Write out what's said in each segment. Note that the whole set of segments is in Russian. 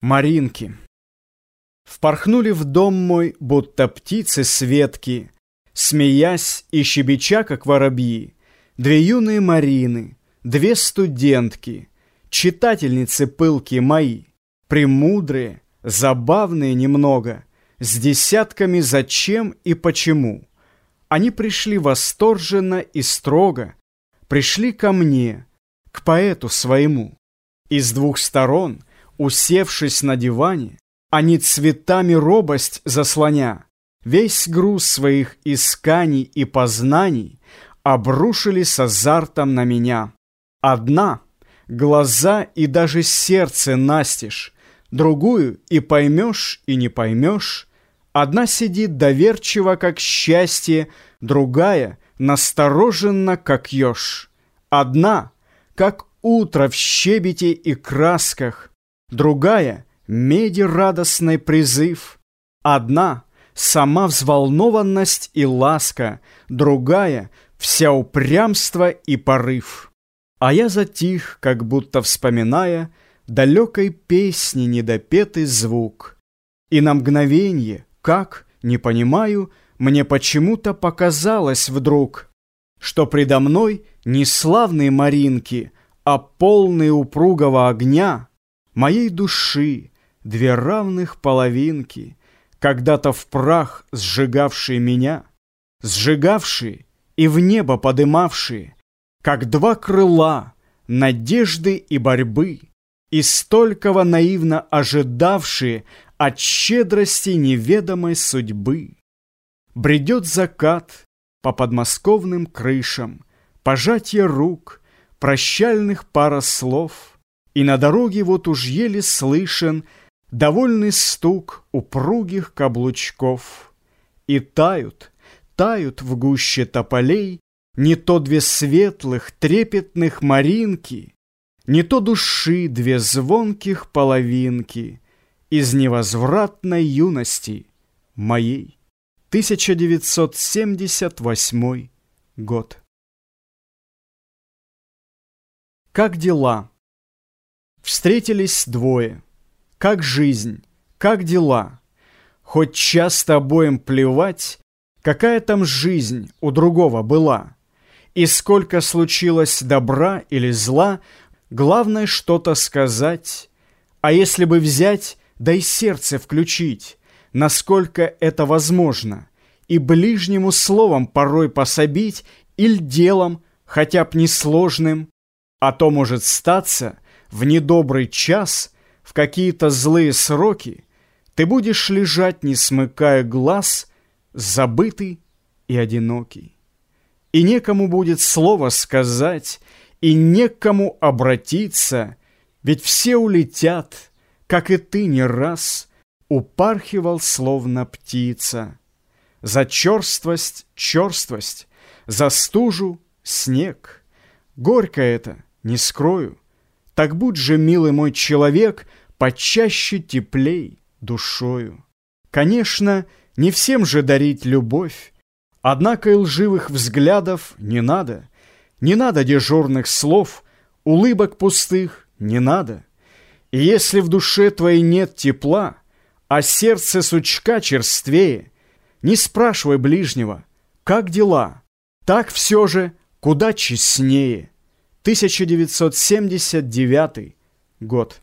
Маринки. Впорхнули в дом мой, будто птицы светки, Смеясь и щебеча, как воробьи, Две юные Марины, две студентки, Читательницы пылки мои, Премудрые, забавные немного, С десятками зачем и почему. Они пришли восторженно и строго, Пришли ко мне, к поэту своему. И с двух сторон — Усевшись на диване, они цветами робость заслоня, Весь груз своих исканий и познаний Обрушили с азартом на меня. Одна — глаза и даже сердце настежь, Другую и поймешь, и не поймешь. Одна сидит доверчиво, как счастье, Другая — настороженно, как еж. Одна — как утро в щебете и красках, другая — меди радостный призыв. Одна — сама взволнованность и ласка, другая — вся упрямство и порыв. А я затих, как будто вспоминая далекой песни недопетый звук. И на мгновенье, как, не понимаю, мне почему-то показалось вдруг, что предо мной не славные Маринки, а полные упругого огня — Моей души две равных половинки, Когда-то в прах сжигавшие меня, Сжигавшие и в небо подымавшие, Как два крыла надежды и борьбы, И столького наивно ожидавшие От щедрости неведомой судьбы. Бредет закат по подмосковным крышам, Пожатие рук, прощальных пара слов — и на дороге вот уж еле слышен Довольный стук упругих каблучков. И тают, тают в гуще тополей Не то две светлых, трепетных маринки, Не то души две звонких половинки Из невозвратной юности моей. 1978 год. Как дела? Встретились двое. Как жизнь, как дела. Хоть часто обоим плевать, какая там жизнь у другого была. И сколько случилось добра или зла, главное что-то сказать. А если бы взять, да и сердце включить, насколько это возможно, и ближнему словом порой пособить или делом, хотя б несложным, а то может статься — в недобрый час, в какие-то злые сроки, ты будешь лежать, не смыкая глаз, забытый и одинокий. И некому будет слово сказать, и некому обратиться, ведь все улетят, как и ты не раз упархивал, словно птица. За черствость — черствость, за стужу — снег. Горько это, не скрою, так будь же, милый мой человек, почаще теплей душою. Конечно, не всем же дарить любовь, Однако и лживых взглядов не надо, Не надо дежурных слов, улыбок пустых не надо. И если в душе твоей нет тепла, А сердце сучка черствее, Не спрашивай ближнего, как дела, Так все же куда честнее. 1979 год.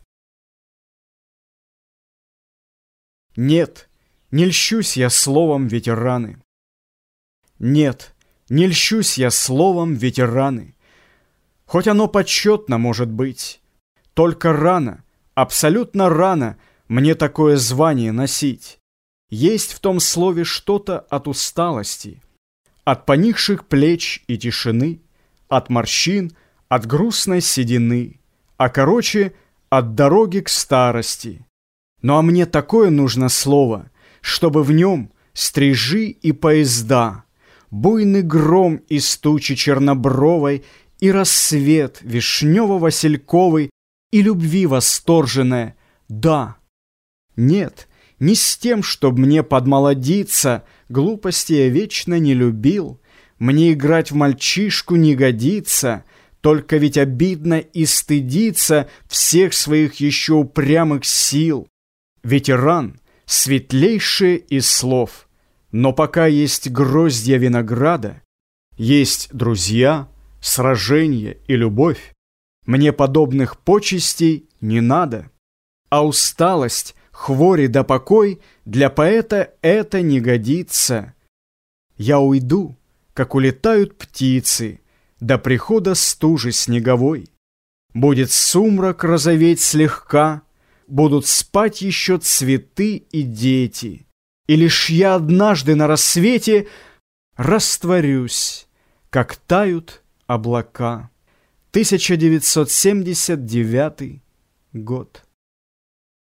Нет, не льщусь я словом ветераны. Нет, не льщусь я словом ветераны. Хоть оно почетно может быть. Только рано, абсолютно рано мне такое звание носить. Есть в том слове что-то от усталости, от поникших плеч и тишины, от морщин, от грустной седины, а короче, от дороги к старости. Ну а мне такое нужно слово, чтобы в нем стрижи и поезда, буйный гром из тучи чернобровой и рассвет вишнево-васильковый и любви восторженная, да. Нет, не с тем, чтоб мне подмолодиться, глупости я вечно не любил, мне играть в мальчишку не годится — Только ведь обидно и стыдиться всех своих еще упрямых сил. Ветеран светлейший из слов, но пока есть гроздья винограда, есть друзья, сражения и любовь, мне подобных почестей не надо. А усталость, хвори да покой для поэта это не годится. Я уйду, как улетают птицы, до прихода стужи снеговой. Будет сумрак розоветь слегка, будут спать еще цветы и дети. И лишь я однажды на рассвете растворюсь, как тают облака. 1979 год.